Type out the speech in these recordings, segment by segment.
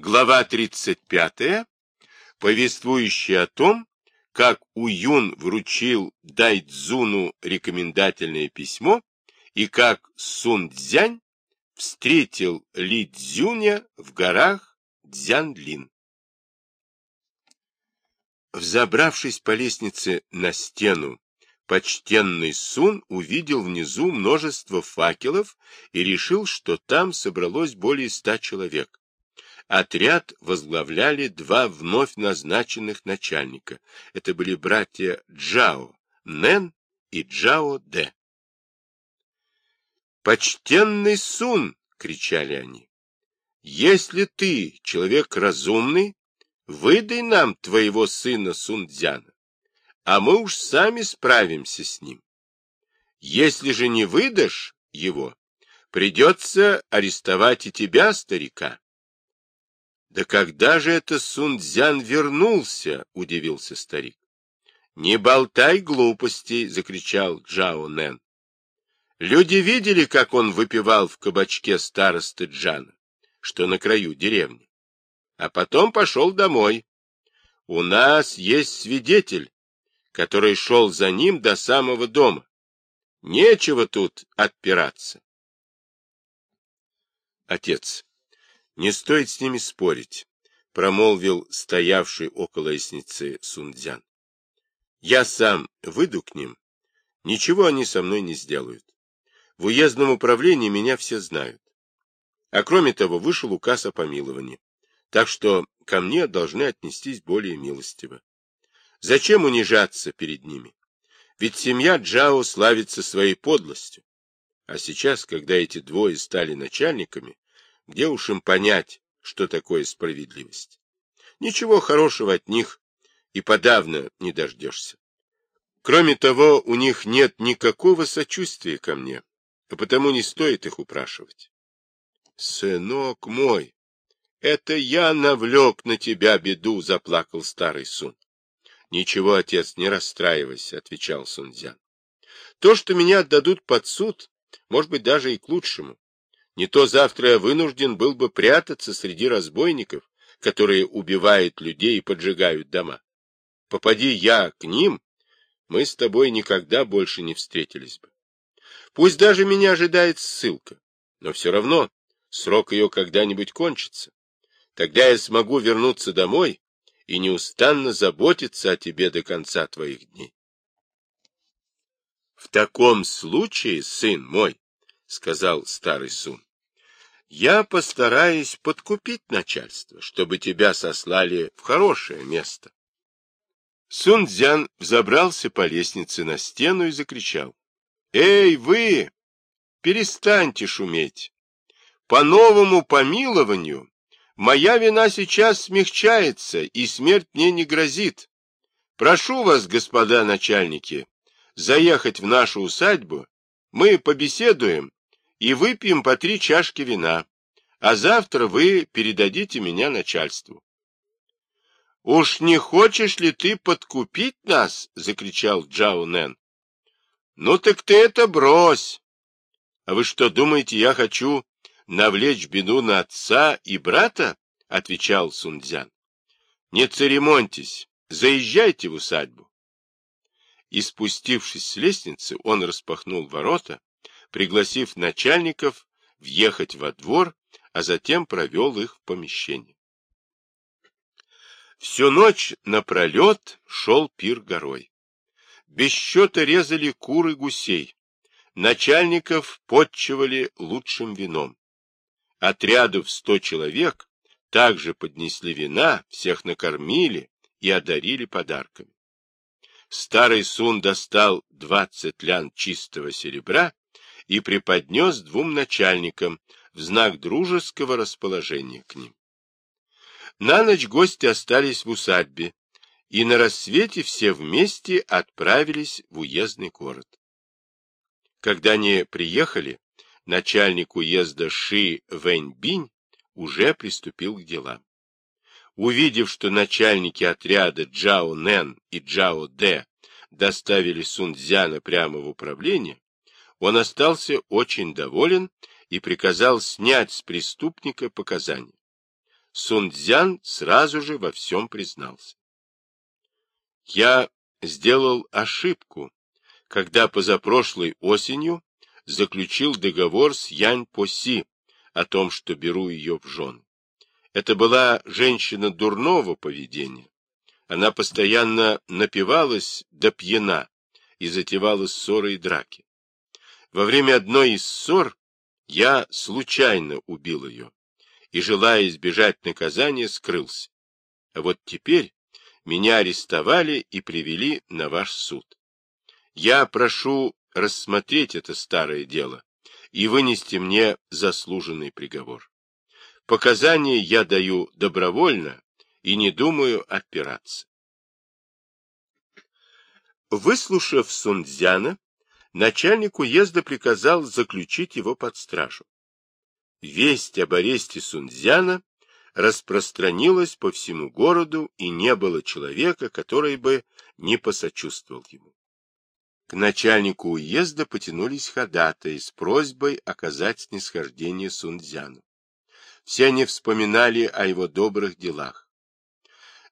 Глава 35, повествующая о том, как Уюн вручил Дайцзуну рекомендательное письмо и как Сун Цзянь встретил Ли Цзюня в горах Цзянлин. Взобравшись по лестнице на стену, почтенный Сун увидел внизу множество факелов и решил, что там собралось более ста человек. Отряд возглавляли два вновь назначенных начальника. Это были братья Джао Нэн и Джао Дэ. «Почтенный Сун!» — кричали они. «Если ты человек разумный, выдай нам твоего сына Сунцзяна, а мы уж сами справимся с ним. Если же не выдашь его, придется арестовать и тебя, старика. Да когда же это Сунцзян вернулся? — удивился старик. — Не болтай глупостей! — закричал Джао Нэн. Люди видели, как он выпивал в кабачке старосты Джана, что на краю деревни. А потом пошел домой. У нас есть свидетель, который шел за ним до самого дома. Нечего тут отпираться. Отец, не стоит с ними спорить, промолвил стоявший около лестницы Сунцзян. Я сам выйду к ним, ничего они со мной не сделают. В уездном управлении меня все знают. А кроме того, вышел указ о помиловании. Так что ко мне должны отнестись более милостиво. Зачем унижаться перед ними? Ведь семья Джао славится своей подлостью. А сейчас, когда эти двое стали начальниками, где уж им понять, что такое справедливость? Ничего хорошего от них и подавно не дождешься. Кроме того, у них нет никакого сочувствия ко мне, а потому не стоит их упрашивать. Сынок мой, это я навлек на тебя беду, заплакал старый Сун. Ничего, отец, не расстраивайся, отвечал Сунцзян. То, что меня отдадут под суд, может быть, даже и к лучшему. Не то завтра я вынужден был бы прятаться среди разбойников, которые убивают людей и поджигают дома. Попади я к ним, мы с тобой никогда больше не встретились бы. Пусть даже меня ожидает ссылка, но все равно срок ее когда-нибудь кончится. Тогда я смогу вернуться домой и неустанно заботиться о тебе до конца твоих дней. — В таком случае, сын мой, — сказал старый Сун, я постараюсь подкупить начальство, чтобы тебя сослали в хорошее место. Сунцзян взобрался по лестнице на стену и закричал. — Эй, вы! Перестаньте шуметь! По новому помилованию моя вина сейчас смягчается, и смерть мне не грозит. Прошу вас, господа начальники, заехать в нашу усадьбу, мы побеседуем и выпьем по три чашки вина, а завтра вы передадите меня начальству. — Уж не хочешь ли ты подкупить нас? — закричал Джао Нэн. — Ну так ты это брось. А вы что, думаете, я хочу навлечь беду на отца и брата? — отвечал Сунцзян. — Не церемоньтесь, заезжайте в усадьбу. И спустившись с лестницы, он распахнул ворота, пригласив начальников въехать во двор, а затем провел их в помещение. Всю ночь напролет шел пир горой. Без счета резали куры гусей. Начальников подчивали лучшим вином. Отряду в сто человек также поднесли вина, всех накормили и одарили подарками. Старый Сун достал двадцать лян чистого серебра и преподнес двум начальникам в знак дружеского расположения к ним. На ночь гости остались в усадьбе, и на рассвете все вместе отправились в уездный город. Когда они приехали, начальник уезда Ши Вэньбинь уже приступил к делам. Увидев, что начальники отряда Джао Нэн и Джао Дэ доставили Сунцзяна прямо в управление, он остался очень доволен и приказал снять с преступника показания. Сунцзян сразу же во всем признался. Я сделал ошибку, когда позапрошлой осенью заключил договор с Янь Поси о том, что беру ее в жены. Это была женщина дурного поведения. Она постоянно напивалась до пьяна и затевала ссоры и драки. Во время одной из ссор я случайно убил ее и, желая избежать наказания, скрылся. А вот теперь меня арестовали и привели на ваш суд. Я прошу рассмотреть это старое дело и вынести мне заслуженный приговор. Показания я даю добровольно и не думаю отпираться. Выслушав Сунцзяна, начальник уезда приказал заключить его под стражу. Весть об аресте Сунцзяна распространилась по всему городу, и не было человека, который бы не посочувствовал ему. К начальнику уезда потянулись ходатаи с просьбой оказать снисхождение Сунцзяну. Все они вспоминали о его добрых делах.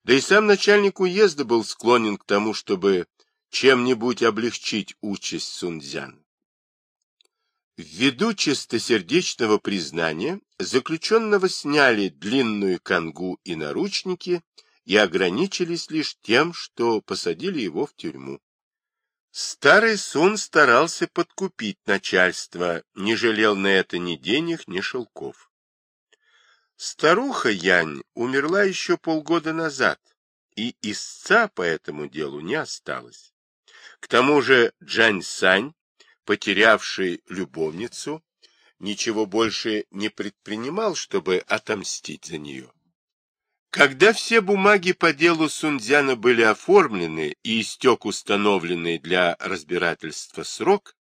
Да и сам начальник уезда был склонен к тому, чтобы чем-нибудь облегчить участь Сунцзяна. Ввиду чистосердечного признания заключенного сняли длинную конгу и наручники и ограничились лишь тем, что посадили его в тюрьму. Старый Сун старался подкупить начальство, не жалел на это ни денег, ни шелков. Старуха Янь умерла еще полгода назад, и истца по этому делу не осталось. К тому же Джань Сань, потерявший любовницу, ничего больше не предпринимал, чтобы отомстить за нее. Когда все бумаги по делу Сунцзяна были оформлены и истек установленный для разбирательства срок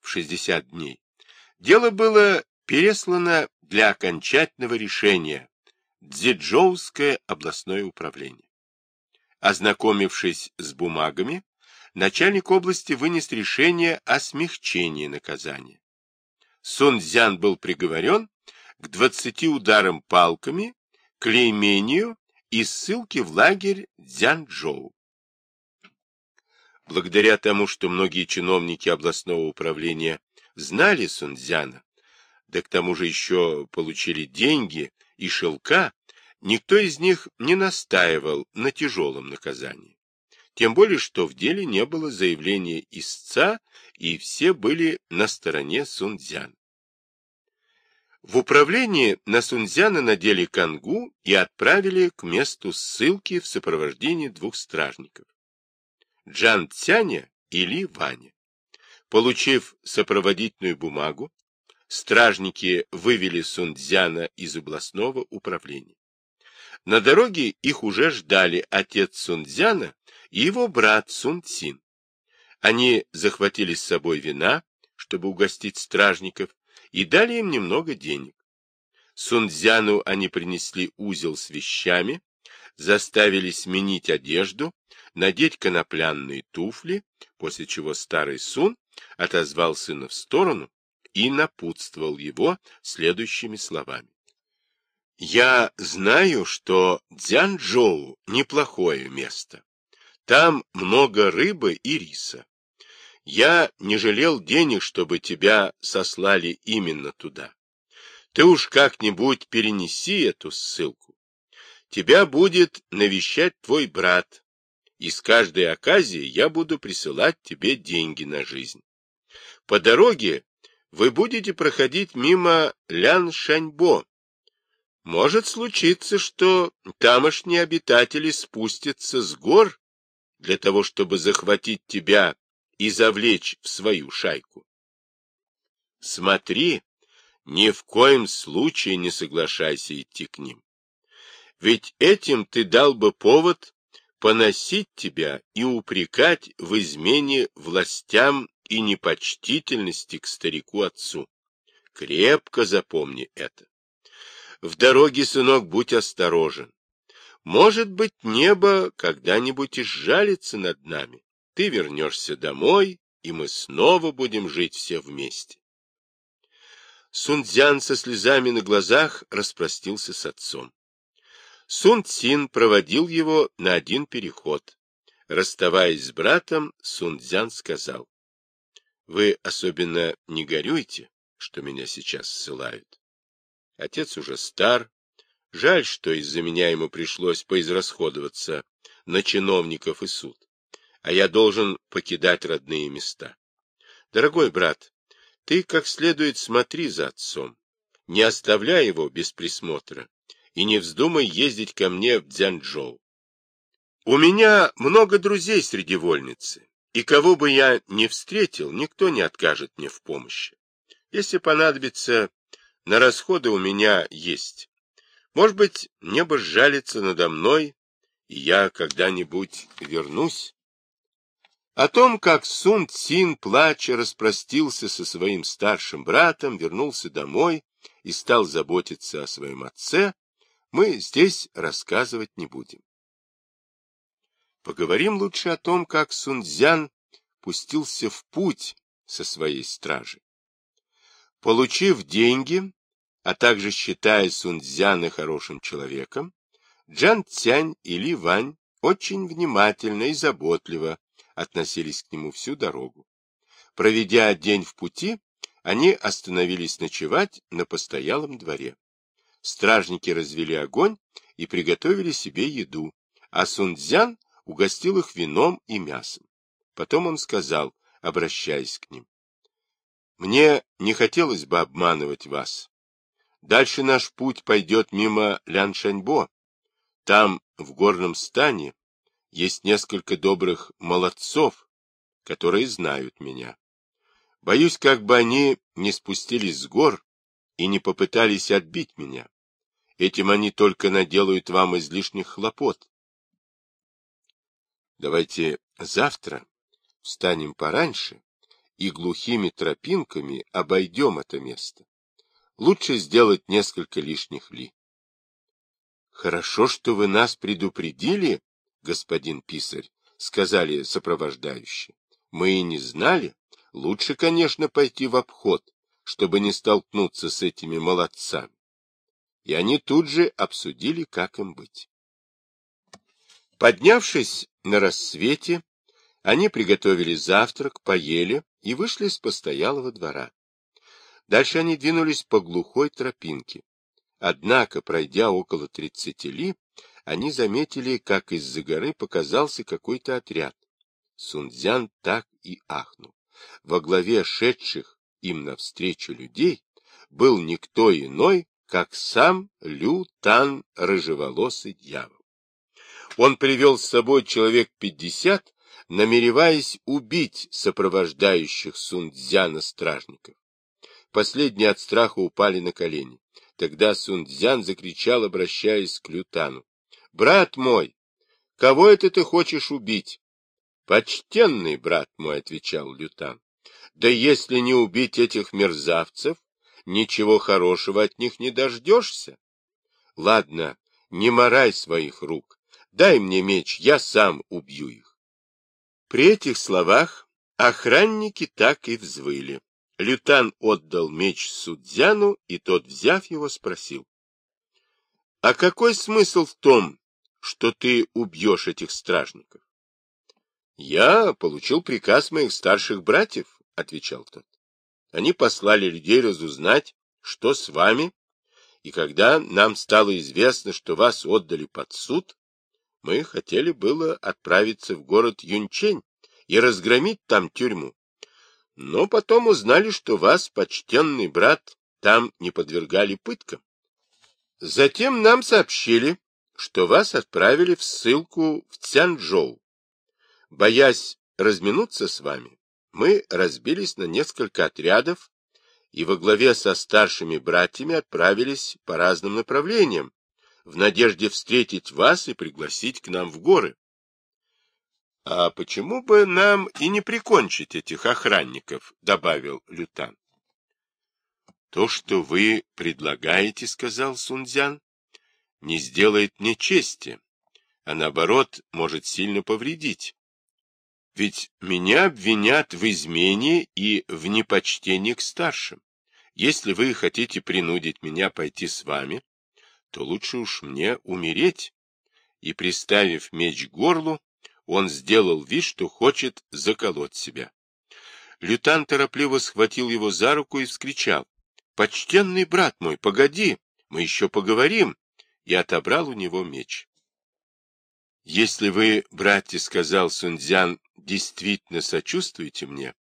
в 60 дней, дело было переслано для окончательного решения Дзиджоуское областное управление. Ознакомившись с бумагами, начальник области вынес решение о смягчении наказания. Сунцзян был приговорен к 20 ударам палками, клеймению и ссылке в лагерь Дзянчжоу. Благодаря тому, что многие чиновники областного управления знали Сунцзяна, да к тому же еще получили деньги и шелка, никто из них не настаивал на тяжелом наказании. Тем более, что в деле не было заявления истца, и все были на стороне Сунцзяна. В управлении на Сунцзяна надели кангу и отправили к месту ссылки в сопровождении двух стражников. Джан Цяня и Ли Ваня. Получив сопроводительную бумагу, стражники вывели Сунцзяна из областного управления. На дороге их уже ждали отец Сунцзяна и его брат Сун Цин. Они захватили с собой вина, чтобы угостить стражников, и дали им немного денег. Сунцзяну они принесли узел с вещами, заставили сменить одежду, надеть конопляные туфли, после чего старый Сун отозвал сына в сторону и напутствовал его следующими словами. «Я знаю, что Дзянчжоу — неплохое место. Там много рыбы и риса. Я не жалел денег, чтобы тебя сослали именно туда. Ты уж как-нибудь перенеси эту ссылку. Тебя будет навещать твой брат, и с каждой оказии я буду присылать тебе деньги на жизнь. По дороге вы будете проходить мимо Лян-Шаньбо. Может случиться, что тамошние обитатели спустятся с гор для того, чтобы захватить тебя и завлечь в свою шайку. Смотри, ни в коем случае не соглашайся идти к ним. Ведь этим ты дал бы повод поносить тебя и упрекать в измене властям и непочтительности к старику-отцу. Крепко запомни это. В дороге, сынок, будь осторожен. Может быть, небо когда-нибудь изжалится над нами. Ты вернешься домой, и мы снова будем жить все вместе. Сунцзян со слезами на глазах распростился с отцом. Сун Цин проводил его на один переход. Расставаясь с братом, Сун Цзян сказал, «Вы особенно не горюйте, что меня сейчас ссылают. Отец уже стар, жаль, что из-за меня ему пришлось поизрасходоваться на чиновников и суд, а я должен покидать родные места. Дорогой брат, ты как следует смотри за отцом, не оставляй его без присмотра и не вздумай ездить ко мне в Дзянчжоу. У меня много друзей среди вольницы, и кого бы я ни встретил, никто не откажет мне в помощи. Если понадобится, на расходы у меня есть. Может быть, небо сжалится надо мной, и я когда-нибудь вернусь. О том, как Сун Цин, плача, распростился со своим старшим братом, вернулся домой и стал заботиться о своем отце, мы здесь рассказывать не будем. Поговорим лучше о том, как Сунцзян пустился в путь со своей стражей. Получив деньги, а также считая Сунцзяна хорошим человеком, Джан Цянь и Ли Вань очень внимательно и заботливо относились к нему всю дорогу. Проведя день в пути, они остановились ночевать на постоялом дворе. Стражники развели огонь и приготовили себе еду, а Сунцзян угостил их вином и мясом. Потом он сказал, обращаясь к ним, «Мне не хотелось бы обманывать вас. Дальше наш путь пойдет мимо Ляншаньбо. Там, в горном стане, есть несколько добрых молодцов, которые знают меня. Боюсь, как бы они не спустились с гор и не попытались отбить меня. Этим они только наделают вам излишних хлопот. Давайте завтра встанем пораньше и глухими тропинками обойдем это место. Лучше сделать несколько лишних ли. Хорошо, что вы нас предупредили, господин писарь, сказали сопровождающие. Мы и не знали. Лучше, конечно, пойти в обход, чтобы не столкнуться с этими молодцами. И они тут же обсудили, как им быть. Поднявшись на рассвете, они приготовили завтрак, поели и вышли с постоялого двора. Дальше они двинулись по глухой тропинке. Однако, пройдя около тридцати ли, они заметили, как из-за горы показался какой-то отряд. Сунцзян так и ахнул. Во главе шедших им навстречу людей был никто иной, как сам Лю Тан, рыжеволосый дьявол. Он привел с собой человек пятьдесят, намереваясь убить сопровождающих Сунцзяна стражников. Последние от страха упали на колени. Тогда Сунцзян закричал, обращаясь к Лютану. — Брат мой, кого это ты хочешь убить? — Почтенный брат мой, — отвечал Лютан. — Да если не убить этих мерзавцев, ничего хорошего от них не дождешься. Ладно, не морай своих рук. Дай мне меч, я сам убью их. При этих словах охранники так и взвыли. Лютан отдал меч Судзяну, и тот, взяв его, спросил. — А какой смысл в том, что ты убьешь этих стражников? — Я получил приказ моих старших братьев, — отвечал тот. Они послали людей разузнать, что с вами, и когда нам стало известно, что вас отдали под суд, мы хотели было отправиться в город Юнчень и разгромить там тюрьму. Но потом узнали, что вас, почтенный брат, там не подвергали пыткам. Затем нам сообщили, что вас отправили в ссылку в Цянчжоу. Боясь разминуться с вами, мы разбились на несколько отрядов и во главе со старшими братьями отправились по разным направлениям, в надежде встретить вас и пригласить к нам в горы. — А почему бы нам и не прикончить этих охранников? — добавил Лютан. — То, что вы предлагаете, — сказал Сунцзян, — не сделает мне чести, а наоборот может сильно повредить. Ведь меня обвинят в измене и в непочтении к старшим. Если вы хотите принудить меня пойти с вами, то лучше уж мне умереть. И, приставив меч к горлу, он сделал вид, что хочет заколоть себя. Лютан торопливо схватил его за руку и вскричал. — Почтенный брат мой, погоди, мы еще поговорим, и отобрал у него меч. — Если вы, братья, — сказал Сунцзян, — действительно сочувствуете мне,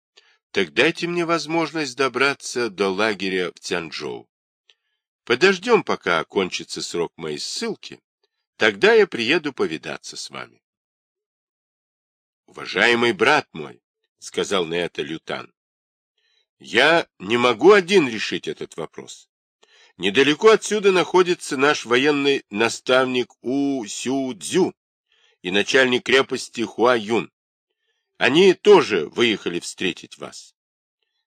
так дайте мне возможность добраться до лагеря в Цянчжоу. Подождем, пока окончится срок моей ссылки, тогда я приеду повидаться с вами. — Уважаемый брат мой, — сказал на это Лютан, — я не могу один решить этот вопрос. Недалеко отсюда находится наш военный наставник У Сю Цзю и начальник крепости Хуа Юн. Они тоже выехали встретить вас.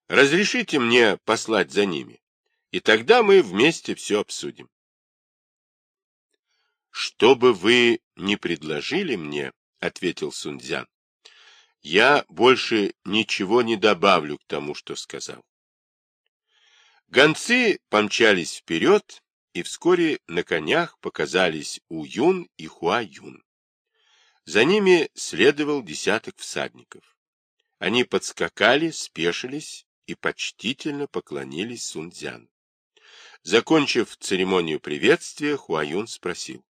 Разрешите мне послать за ними, и тогда мы вместе все обсудим. Что бы вы ни предложили мне, — ответил Сунцзян, — я больше ничего не добавлю к тому, что сказал. Гонцы помчались вперед, и вскоре на конях показались У Юн и Хуа Юн. За ними следовал десяток всадников. Они подскакали, спешились и почтительно поклонились Сунцзяну. Закончив церемонию приветствия, Хуаюн спросил.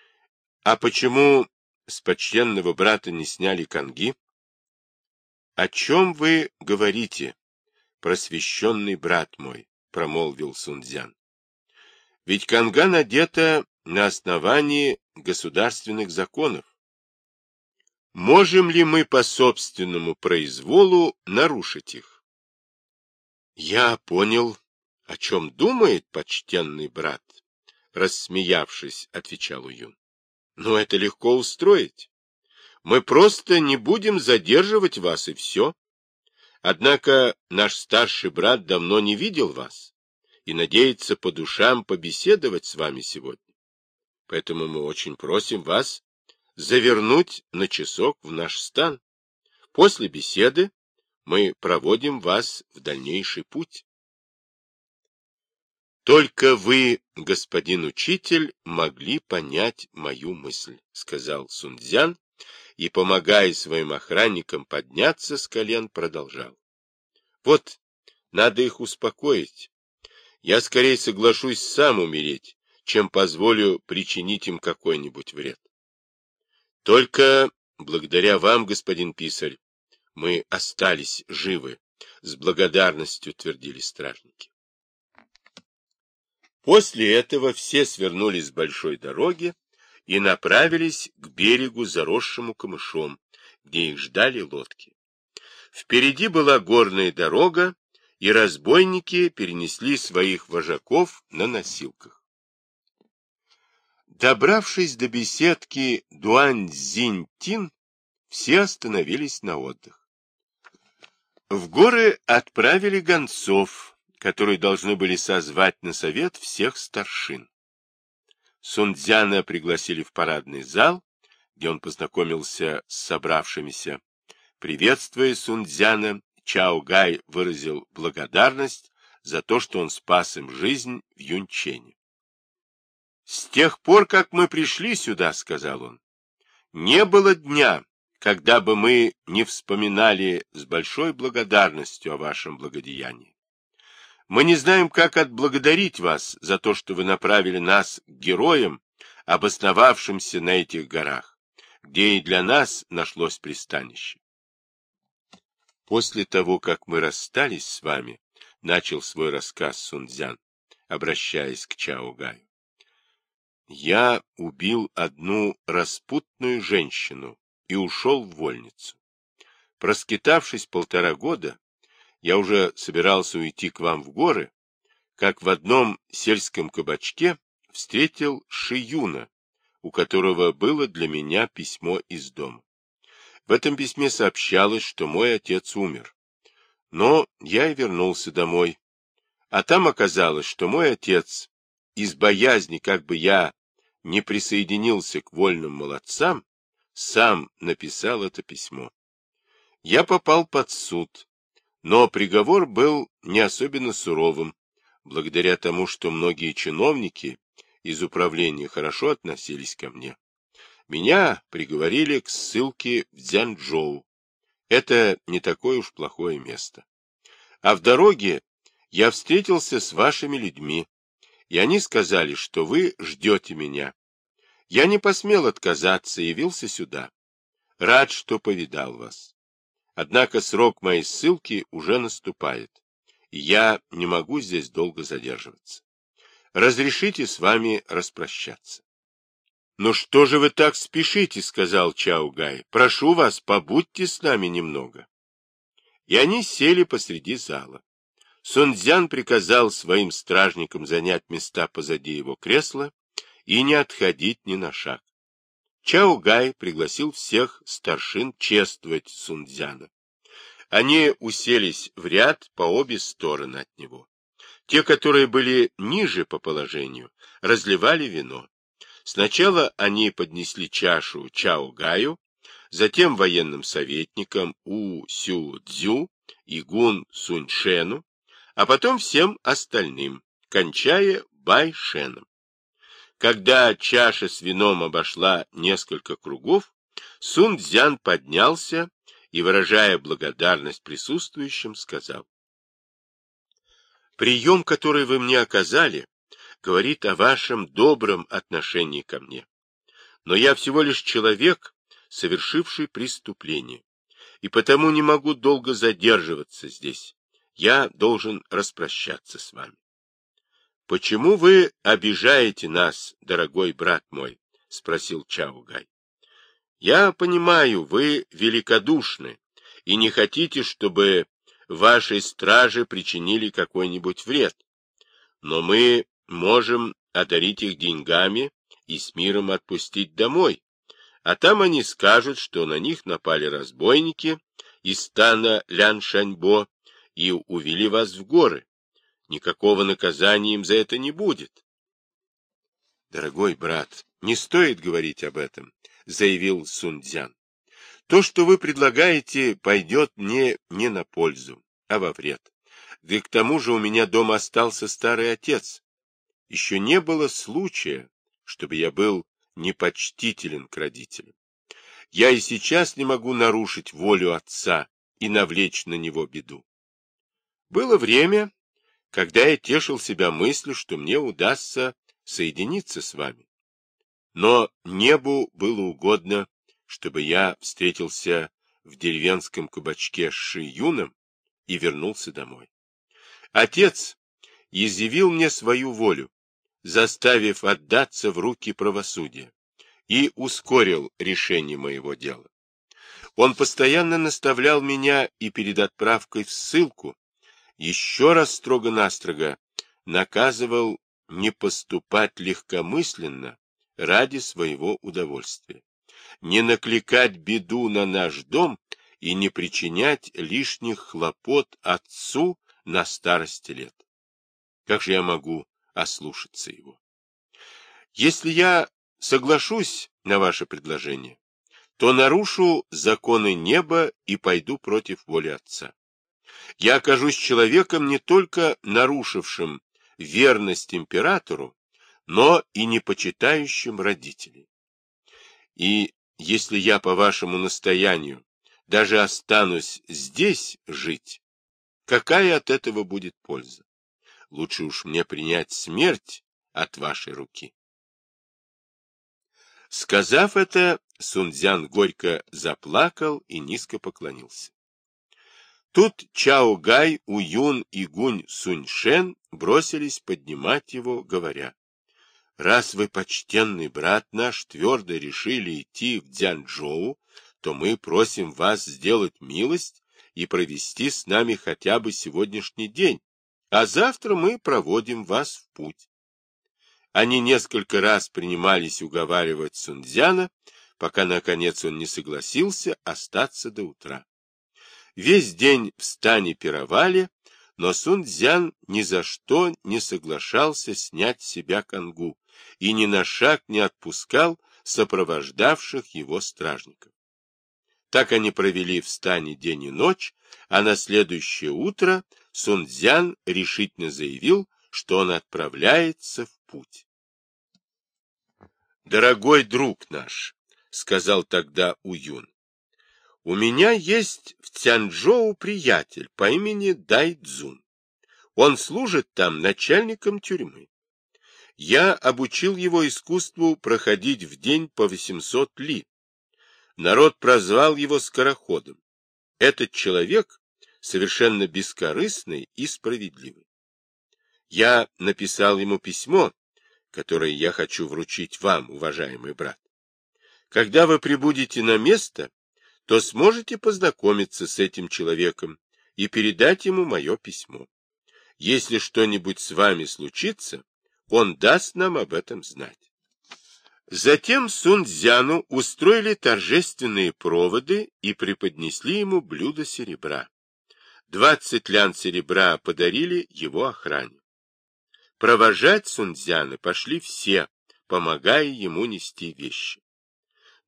— А почему с почтенного брата не сняли конги? — О чем вы говорите, просвещенный брат мой? — промолвил Сунцзян. — Ведь конга надета на основании государственных законов. Можем ли мы по собственному произволу нарушить их? Я понял, о чем думает почтенный брат, рассмеявшись, отвечал Уюн. Но это легко устроить. Мы просто не будем задерживать вас, и все. Однако наш старший брат давно не видел вас и надеется по душам побеседовать с вами сегодня. Поэтому мы очень просим вас завернуть на часок в наш стан. После беседы мы проводим вас в дальнейший путь. Только вы, господин учитель, могли понять мою мысль, сказал Сунцзян и, помогая своим охранникам подняться с колен, продолжал. Вот, надо их успокоить. Я скорее соглашусь сам умереть, чем позволю причинить им какой-нибудь вред. Только благодаря вам, господин писарь, мы остались живы, с благодарностью твердили стражники. После этого все свернули с большой дороги и направились к берегу, заросшему камышом, где их ждали лодки. Впереди была горная дорога, и разбойники перенесли своих вожаков на носилках. Добравшись до беседки Дуань-Зинь-Тин, все остановились на отдых. В горы отправили гонцов, которые должны были созвать на совет всех старшин. Сунцзяна пригласили в парадный зал, где он познакомился с собравшимися. Приветствуя Сунцзяна, Чао Гай выразил благодарность за то, что он спас им жизнь в Юнчене. С тех пор, как мы пришли сюда, — сказал он, — не было дня, когда бы мы не вспоминали с большой благодарностью о вашем благодеянии. Мы не знаем, как отблагодарить вас за то, что вы направили нас к героям, обосновавшимся на этих горах, где и для нас нашлось пристанище. После того, как мы расстались с вами, — начал свой рассказ Сунцзян, обращаясь к Чао Гаю. Я убил одну распутную женщину и ушел в вольницу. Проскитавшись полтора года, я уже собирался уйти к вам в горы, как в одном сельском кабачке встретил Шиюна, у которого было для меня письмо из дома. В этом письме сообщалось, что мой отец умер. Но я и вернулся домой. А там оказалось, что мой отец, из боязни, как бы я не присоединился к вольным молодцам, сам написал это письмо. Я попал под суд, но приговор был не особенно суровым, благодаря тому, что многие чиновники из управления хорошо относились ко мне. Меня приговорили к ссылке в Дзянчжоу. Это не такое уж плохое место. А в дороге я встретился с вашими людьми, и они сказали, что вы ждете меня. Я не посмел отказаться и явился сюда. Рад, что повидал вас. Однако срок моей ссылки уже наступает, и я не могу здесь долго задерживаться. Разрешите с вами распрощаться. — Ну что же вы так спешите, — сказал Чао Гай. — Прошу вас, побудьте с нами немного. И они сели посреди зала. Сунцзян приказал своим стражникам занять места позади его кресла и не отходить ни на шаг. Чао Гай пригласил всех старшин чествовать Сунцзяна. Они уселись в ряд по обе стороны от него. Те, которые были ниже по положению, разливали вино. Сначала они поднесли чашу Чао Гаю, затем военным советникам У Сю Цзю и Гун Суньшену, а потом всем остальным, кончая Байшеном. Когда чаша с вином обошла несколько кругов, Сун Цзян поднялся и, выражая благодарность присутствующим, сказал, Прием, который вы мне оказали, говорит о вашем добром отношении ко мне. Но я всего лишь человек, совершивший преступление, и потому не могу долго задерживаться здесь. Я должен распрощаться с вами. — Почему вы обижаете нас, дорогой брат мой? — спросил Чаугай. — Я понимаю, вы великодушны и не хотите, чтобы вашей страже причинили какой-нибудь вред. Но мы можем одарить их деньгами и с миром отпустить домой, а там они скажут, что на них напали разбойники из стана Ляншаньбо и увели вас в горы. Никакого наказания им за это не будет. Дорогой брат, не стоит говорить об этом, заявил Сунцзян. То, что вы предлагаете, пойдет мне не на пользу, а во вред. Да и к тому же у меня дома остался старый отец. Еще не было случая, чтобы я был непочтителен к родителям. Я и сейчас не могу нарушить волю отца и навлечь на него беду. Было время, когда я тешил себя мыслью, что мне удастся соединиться с вами. Но небу было угодно чтобы я встретился в деревенском кабачке с Шиюном и вернулся домой. Отец изъявил мне свою волю, заставив отдаться в руки правосудия, и ускорил решение моего дела. Он постоянно наставлял меня и перед отправкой в ссылку еще раз строго-настрого наказывал не поступать легкомысленно ради своего удовольствия не накликать беду на наш дом и не причинять лишних хлопот отцу на старости лет. Как же я могу ослушаться его? Если я соглашусь на ваше предложение, то нарушу законы неба и пойду против воли отца. Я окажусь человеком не только нарушившим верность императору, но и не почитающим родителей. И если я по вашему настоянию даже останусь здесь жить, какая от этого будет польза? Лучше уж мне принять смерть от вашей руки. Сказав это, Сунцзян горько заплакал и низко поклонился. Тут Чао Гай, Уюн и Гунь Суньшен бросились поднимать его, говоря, Раз вы, почтенный брат наш, твердо решили идти в Дзянчжоу, то мы просим вас сделать милость и провести с нами хотя бы сегодняшний день, а завтра мы проводим вас в путь. Они несколько раз принимались уговаривать Сунцзяна, пока, наконец, он не согласился остаться до утра. Весь день в стане пировали, но Сунцзян ни за что не соглашался снять с себя конгу, и ни на шаг не отпускал сопровождавших его стражников. Так они провели в стане день и ночь, а на следующее утро Сунцзян решительно заявил, что он отправляется в путь. Дорогой друг наш, — сказал тогда Уюн, — у меня есть в Цянчжоу приятель по имени Дай Цзун. Он служит там начальником тюрьмы. Я обучил его искусству проходить в день по 800 ли. Народ прозвал его скороходом. Этот человек совершенно бескорыстный и справедливый. Я написал ему письмо, которое я хочу вручить вам, уважаемый брат. Когда вы прибудете на место, то сможете познакомиться с этим человеком и передать ему мое письмо. Если что-нибудь с вами случится, он даст нам об этом знать. Затем Сунцзяну устроили торжественные проводы и преподнесли ему блюдо серебра. Двадцать лян серебра подарили его охране. Провожать Сунцзяна пошли все, помогая ему нести вещи.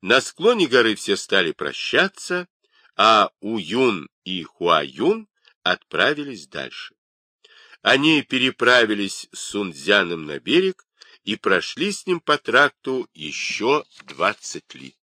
На склоне горы все стали прощаться, а Уюн и Хуаюн отправились дальше. Они переправились с Сунцзяном на берег и прошли с ним по тракту еще двадцать ли.